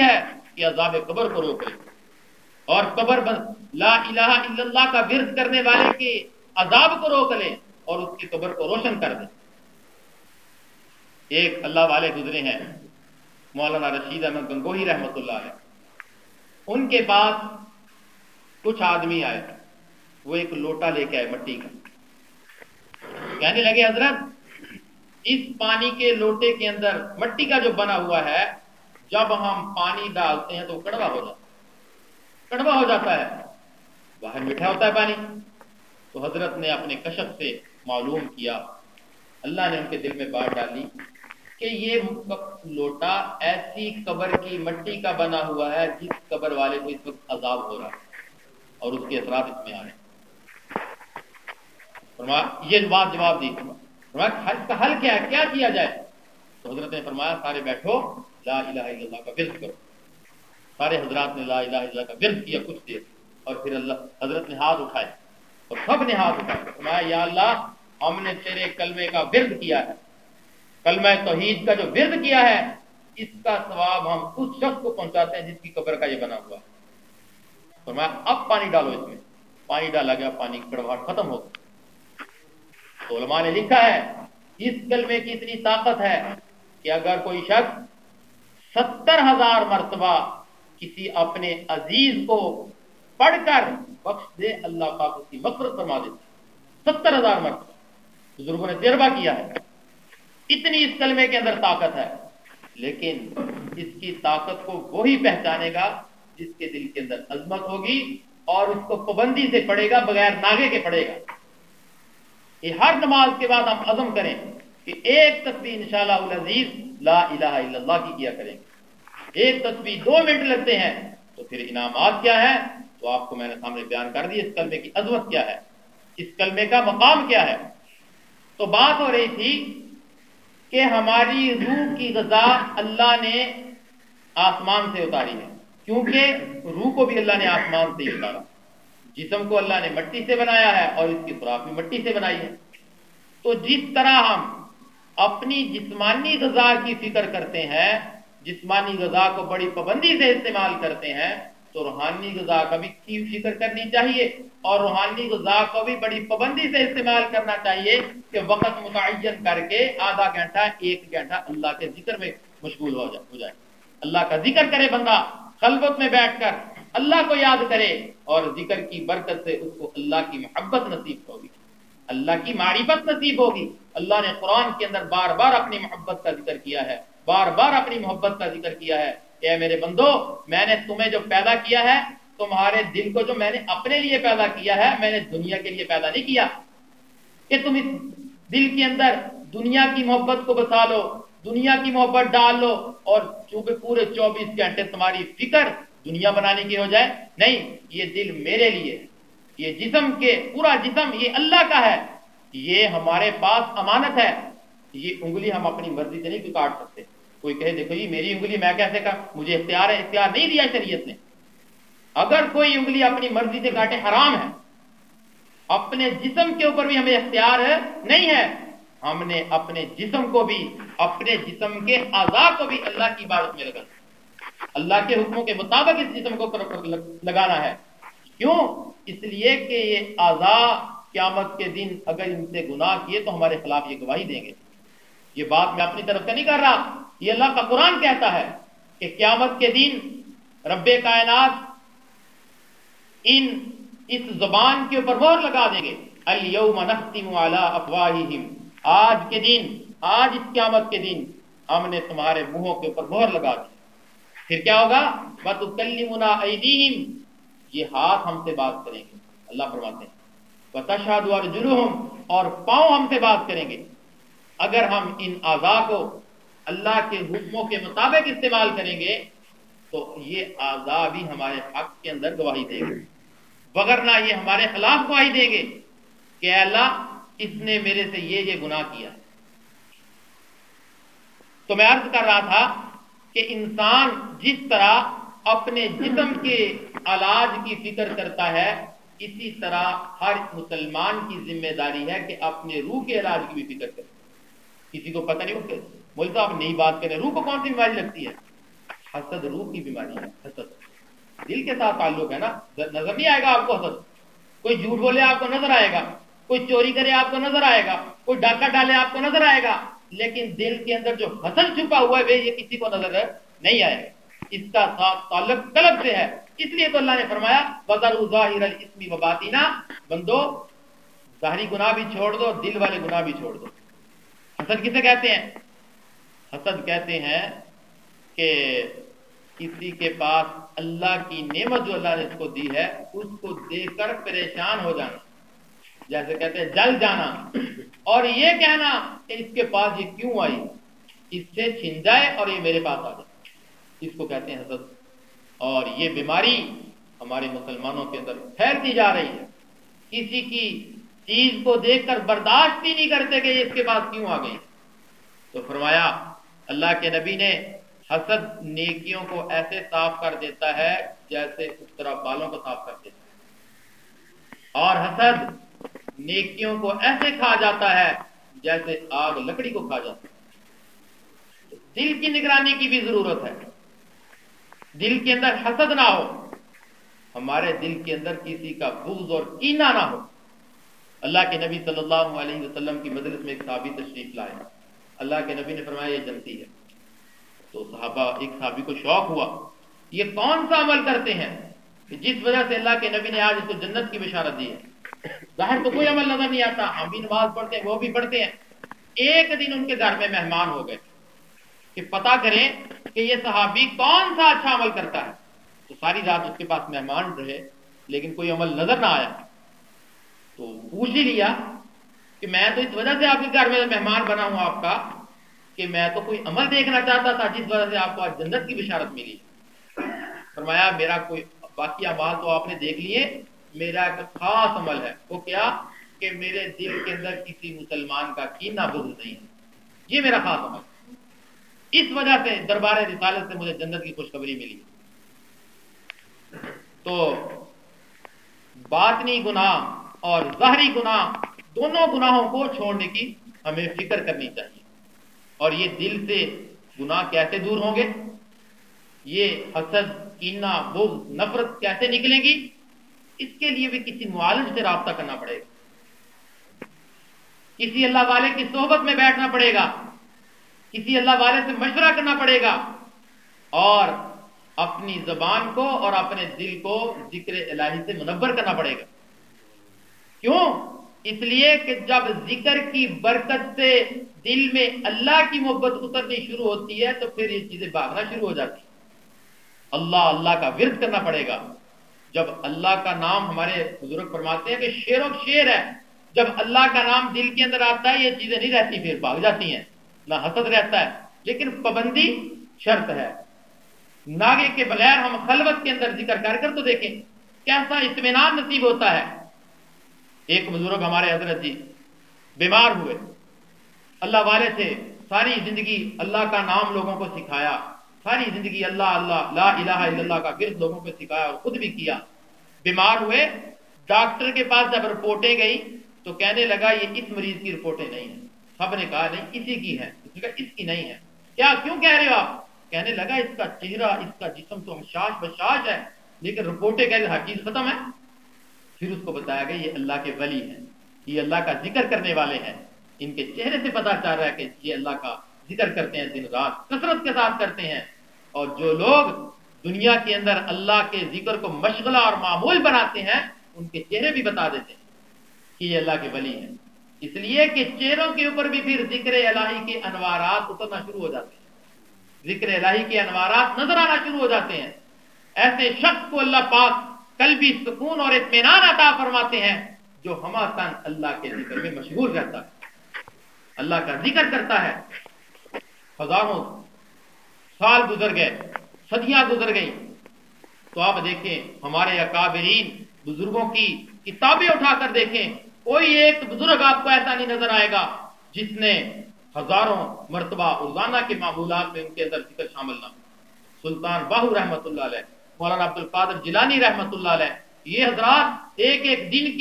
ہے کہ عذاب قبر کو روک لے اور قبر لا الہ الا اللہ کا ورد کرنے والے کے عذاب کو روک لے اور اس کی قبر کو روشن کر دے۔ ایک اللہ والے گزرے ہیں، مولانا رشید احمد گنگوہی رحمت اللہ علیہ۔ ان کے پاس کچھ آدمی آئے، وہ ایک لوٹا لے کے آئے مٹی کا۔ کہنے لگے، حضرت، اس پانی کے لوٹے کے اندر مٹی کا جو بنا ہوا ہے جب ہم پانی ڈالتے ہیں تو کڑوا ہو جاتا ہے۔ کڑوا ہو جاتا ہے۔ باہر میٹھا ہوتا ہے پانی۔ تو حضرت نے اپنے کشف سے معلوم کیا۔ اللہ نے ان کے دل میں بات ڈالی کہ یہ لوٹا، ایسی قبر کی مٹی کا بنا ہوا ہے جس قبر والے کو اس وقت عذاب ہو رہا ہے اور اس کے اثرات اس میں آ رہے ہیں۔ یہ بات جواب دی۔ اس کا حل کیا ہے؟ کیا کیا جائے؟ تو حضرت نے فرمایا، سارے بیٹھو۔ لا الہ الا اللہ کا ورد کرو۔ سارے حضرات نے لا الہ الا اللہ کا ورد کیا، کچھ دیر۔ اور پھر اللہ حضرت نے ہاتھ اٹھائے اور سب نے ہاتھ اٹھائے۔ فرمایا، یا اللہ، ہم نے تیرے کلمے کا ورد کیا ہے۔ کلمہ توحید کا جو ورد کیا ہے، اس کا ثواب ہم اس شخص کو پہنچاتے ہیں جس کی قبر کا یہ بنا ہوا ہے۔ فرمایا، اب پانی ڈالو اس میں۔ پانی ڈالا گیا، پانی کڑواہٹ ختم ہو گیا تو علماء نے لکھا ہے، اس کلمے کی اتنی طاقت ہے کہ اگر کوئی شخص ستر ہزار مرتبہ کسی اپنے عزیز کو پڑھ کر بخش دے، اللہ پاک اس کی مفرت فرما دیتا ستر ہزار مرتبہ۔ بزرگوں نے تجربہ کیا ہے۔ اتنی اس کلمے کے اندر طاقت ہے، لیکن اس کی طاقت کو وہی پہچانے گا جس کے دل کے اندر عظمت ہوگی اور اس کو پابندی سے پڑے گا، بغیر ناگے کے پڑے گا۔ یہ ہر نماز کے بعد ہم عزم کریں کہ ایک تصویر انشاءاللہ العزیز لا الہ الا اللہ کی کیا کریں گے؟ ایک تصویر دو منٹ لگتے ہیں، تو پھر انعامات کیا ہے تو آپ کو میں نے سامنے بیان کر دی، اس کلمے کی عظمت کیا ہے؟ اس کلمے کا مقام کیا ہے؟ تو بات ہو رہی تھی کہ ہماری روح کی غذا اللہ نے آسمان سے اتاری ہے، کیونکہ روح کو بھی اللہ نے آسمان سے ہی اتارا۔ جسم کو اللہ نے مٹی سے بنایا ہے اور اس کی خوراک بھی مٹی سے بنائی ہے۔ تو جس طرح ہم اپنی جسمانی غذا کی فکر کرتے ہیں، جسمانی غذا کو بڑی پابندی سے استعمال کرتے ہیں، تو روحانی غذا کا بھی کی فکر کرنی چاہیے اور روحانی غذا کو بھی بڑی پابندی سے استعمال کرنا چاہیے کہ وقت متعین کر کے آدھا گھنٹہ، ایک گھنٹہ اللہ کے ذکر میں مشغول ہو جائے۔ اللہ کا ذکر کرے بندہ، خلوت میں بیٹھ کر، اللہ کو یاد کرے اور ذکر کی برکت سے اس کو اللہ کی محبت نصیب ہوگی۔ اللہ کی معرفت نصیب ہوگی۔ اللہ نے قرآن کے اندر بار بار اپنی محبت کا ذکر کیا ہے۔ بار بار اپنی محبت کا ذکر کیا ہے۔ اے میرے بندو، میں نے تمہیں جو پیدا کیا ہے، تمہارے دل کو جو میں نے اپنے لیے پیدا کیا ہے، میں نے دنیا کے لیے پیدا نہیں کیا۔ کہ تم اس دل کے اندر دنیا کی محبت کو بسا لو، دنیا کی محبت ڈال لو اور چونکہ پورے چوبیس گھنٹے تمہاری فکر دنیا بنانے کی ہو جائے، نہیں، یہ دل میرے لیے یہ جسم کے پورا جسم یہ اللہ کا ہے یہ ہمارے پاس امانت ہے، یہ انگلی ہم اپنی مرضی سے نہیں کاٹ سکتے۔ کوئی کہے، دیکھو جی میری انگلی میں کیسے کا؟ مجھے اختیار ہے، اختیار نہیں دیا شریعت نے۔ اگر کوئی انگلی اپنی مرضی سے کاٹے، حرام ہے۔ اپنے جسم کے اوپر بھی ہمیں اختیار ہے نہیں ہے۔ ہم نے اپنے جسم کو بھی، اپنے جسم کے اعضاء کو بھی اللہ کی عبادت میں لگانا اللہ کے حکموں کے مطابق اس جسم کو لگانا ہے۔ کیوں؟ اس لیے کہ یہ اعضاء قیامت کے دن اگر ان سے گناہ کیے تو ہمارے خلاف یہ گواہی دیں گے۔ یہ بات میں اپنی طرف سے نہیں کر رہا۔ یہ اللہ کا قرآن کہتا ہے کہ قیامت کے دن رب کائنات ان اس زبان کے اوپر مور لگا دیں گے۔ اليوم نختم على افواہہم آج کے دن، آج اس قیامت کے دن ہم نے تمہارے منہوں کے اوپر مہر لگا دی پھر کیا ہوگا؟ بتکلمنا ایدیہم یہ ہاتھ ہم سے بات کریں گے۔ اللہ فرماتے ہیں بتشہد ارجلہم اور پاؤں ہم سے بات کریں گے۔ اگر ہم ان اعضاء کو اللہ کے حکموں کے مطابق استعمال کریں گے، تو یہ اعضاء بھی ہمارے حق کے اندر گواہی دیں گے۔ وگرنہ یہ ہمارے خلاف گواہی دیں گے کہ اللہ، اس نے میرے سے یہ یہ گناہ کیا۔ تو میں عرض کر رہا تھا کہ انسان جس طرح اپنے جسم کے علاج کی فکر کرتا ہے، اسی طرح ہر مسلمان کی ذمہ داری ہے کہ اپنے روح کے علاج کی بھی فکر کرے۔ کسی کو پتہ نہیں ہوتے بولے تو آپ نہیں بات کریں روح کو کون سی بیماری لگتی ہے؟ حسد روح کی بیماری ہے، حسد۔ دل کے ساتھ تعلق ہے نا، نظر نہیں آئے گا آپ کو حسد۔ کوئی جھوٹ بولے آپ کو نظر آئے گا، کوئی چوری کرے آپ کو نظر آئے گا، کوئی ڈاکہ ڈالے آپ کو نظر آئے گا۔ لیکن دل کے اندر جو حسد چھپا ہوا ہے یہ کسی کو نظر نہیں آئے گا۔ اس کا ساتھ تعلق قلب سے ہے۔ اس لیے تو اللہ نے فرمایا بذر ظاہر الاسم و باطینہ بندو، ظاہری گناہ بھی چھوڑ دو، دل والے گناہ بھی چھوڑ دو۔ حسد کسے کہتے ہیں؟ حسد کہتے ہیں کہ کسی کے پاس اللہ کی نعمت جو اللہ نے اس کو دی ہے، اس کو دیکھ کر پریشان ہو جانا۔ جیسے کہتے ہیں، جل جانا۔ اور یہ کہنا کہ اس کے پاس یہ کیوں آئی؟ اس سے چھن جائے اور یہ میرے پاس آ جائے۔ اس کو کہتے ہیں حسد۔ اور یہ بیماری ہمارے مسلمانوں کے اندر پھیلتی جا رہی ہے۔ کسی کی چیز کو دیکھ کر برداشت ہی نہیں کرتے کہ یہ اس کے پاس کیوں آ گئی۔ تو فرمایا، اللہ کے نبی نے حسد نیکیوں کو ایسے صاف کر دیتا ہے جیسے اس طرح بالوں کو صاف کر دیتا ہے۔ اور حسد نیکیوں کو ایسے کھا جاتا ہے جیسے آگ لکڑی کو کھا جاتا ہے۔ دل کی نگرانی کی بھی ضرورت ہے۔ دل کے اندر حسد نہ ہو، ہمارے دل کے اندر کسی کا بغض اور کینہ نہ ہو۔ اللہ کے نبی صلی اللہ علیہ وسلم کی مجلس میں ایک صحابی تشریف لائے۔ اللہ کے نبی نے فرمایا، یہ جنتی ہے۔ تو صحابہ، ایک صحابی کو شوق ہوا یہ کون سا عمل کرتے ہیں کہ جس وجہ سے اللہ کے نبی نے آج اس کو جنت کی بشارت دی ہے۔ ظاہر تو کوئی عمل نظر نہیں آتا، ہم بھی نماز پڑھتے ہیں، وہ بھی پڑھتے ہیں۔ ایک دن ان کے گھر میں مہمان ہو گئے۔ کہ پتا کریں کہ یہ صحابی کون سا اچھا عمل کرتا ہے۔ تو ساری رات اس کے پاس مہمان رہے، لیکن کوئی عمل نظر نہ آیا۔ تو پوچھ ہی لیا کہ میں تو اس وجہ سے آپ کے گھر میں مہمان بنا ہوں آپ کا کہ میں تو کوئی عمل دیکھنا چاہتا تھا جس وجہ سے آپ کو آج جنت کی بشارت ملی۔ فرمایا، میرا کوئی باقی اعمال تو آپ نے دیکھ لیے، میرا ایک خاص عمل ہے۔ وہ کیا؟ کہ میرے دل کے اندر کسی مسلمان کا کینہ بغض نہیں ہے۔ یہ میرا خاص عمل۔ اس وجہ سے دربار رسالت سے مجھے جنت کی خوشخبری ملی۔ تو باطنی گناہ اور ظاہری گناہ دونوں گناہوں کو چھوڑنے کی ہمیں فکر کرنی چاہیے۔ اور یہ دل سے گناہ کیسے دور ہوں گے؟ یہ حسد کینا بغض، نفرت کیسے نکلیں گی؟ اس کے لیے بھی کسی معالج سے رابطہ کرنا پڑے گا۔ کسی اللہ والے کی صحبت میں بیٹھنا پڑے گا۔ کسی اللہ والے سے مشورہ کرنا پڑے گا۔ اور اپنی زبان کو اور اپنے دل کو ذکر الہی سے منور کرنا پڑے گا۔ کیوں؟ اس لیے کہ جب ذکر کی برکت سے دل میں اللہ کی محبت اترنی شروع ہوتی ہے تو پھر یہ چیزیں بھاگنا شروع ہو جاتی اللہ اللہ کا ورد کرنا پڑے گا۔ جب اللہ کا نام ہمارے بزرگ فرماتے ہیں کہ شیر و شیر ہے۔ جب اللہ کا نام دل کے اندر آتا ہے، یہ چیزیں نہیں رہتی، پھر بھاگ جاتی ہیں۔ نہ حسد رہتا ہے۔ لیکن پابندی شرط ہے۔ ناگے کے بغیر ہم خلوت کے اندر ذکر کر کر تو دیکھیں کیسا اطمینان نصیب ہوتا ہے۔ ایک بزرگ ہمارے حضرت جی بیمار ہوئے۔ اللہ والے سے ساری زندگی اللہ کا نام لوگوں کو سکھایا۔ ساری زندگی اللہ اللہ، لا الہ الا اللہ کا گرد لوگوں کو سکھایا اور خود بھی کیا۔ بیمار ہوئے۔ ڈاکٹر کے پاس جب رپورٹیں گئی تو کہنے لگا یہ اس مریض کی رپورٹیں نہیں ہیں۔ سب نے کہا، نہیں، اسی کی ہے۔ اس نے کہا، اس کی نہیں ہے۔ کیا، کیوں کہہ رہے ہو آپ؟ کہنے لگا، اس کا چہرہ، اس کا جسم تو حشاش بشاش ہے، لیکن رپورٹیں کہہ رہے، ہر چیز ختم ہے۔ پھر اس کو بتایا گیا، یہ اللہ کے ولی ہیں۔ یہ اللہ کا ذکر کرنے والے ہیں۔ ان کے چہرے سے پتا چل رہا ہے کہ یہ اللہ کا ذکر کرتے ہیں، دن رات کثرت کے ساتھ کرتے ہیں۔ اور جو لوگ دنیا کے اندر اللہ کے ذکر کو مشغلہ اور معمول بناتے ہیں، ان کے چہرے بھی بتا دیتے ہیں کہ یہ اللہ کے ولی ہیں۔ اس لیے کہ چہروں کے اوپر بھی پھر ذکر الہی کے انوارات اترنا شروع ہو جاتے ہیں۔ ذکر الہی کے انوارات نظر آنا شروع ہو جاتے ہیں۔ ایسے شخص کو اللہ پاک کل بھی سکون اور اطمینان عطا فرماتے ہیں جو ہما تن اللہ کے ذکر میں مشغول رہتا ہے۔ اللہ کا ذکر کرتا ہے۔ ہزاروں سال گزر گئے، صدیاں گزر گئی تو آپ دیکھیں، ہمارے اکابرین بزرگوں کی کتابیں اٹھا کر دیکھیں۔ کوئی ایک بزرگ آپ کو ایسا نہیں نظر آئے گا جس نے ہزاروں مرتبہ روزانہ کے معمولات میں ان کے اندر ذکر شامل نہ سلطان باہو رحمت اللہ علیہ، مولانا عبد القادر جیلانی رحمت اللہ علیہ، یہ حضرات ایک ایک دن کی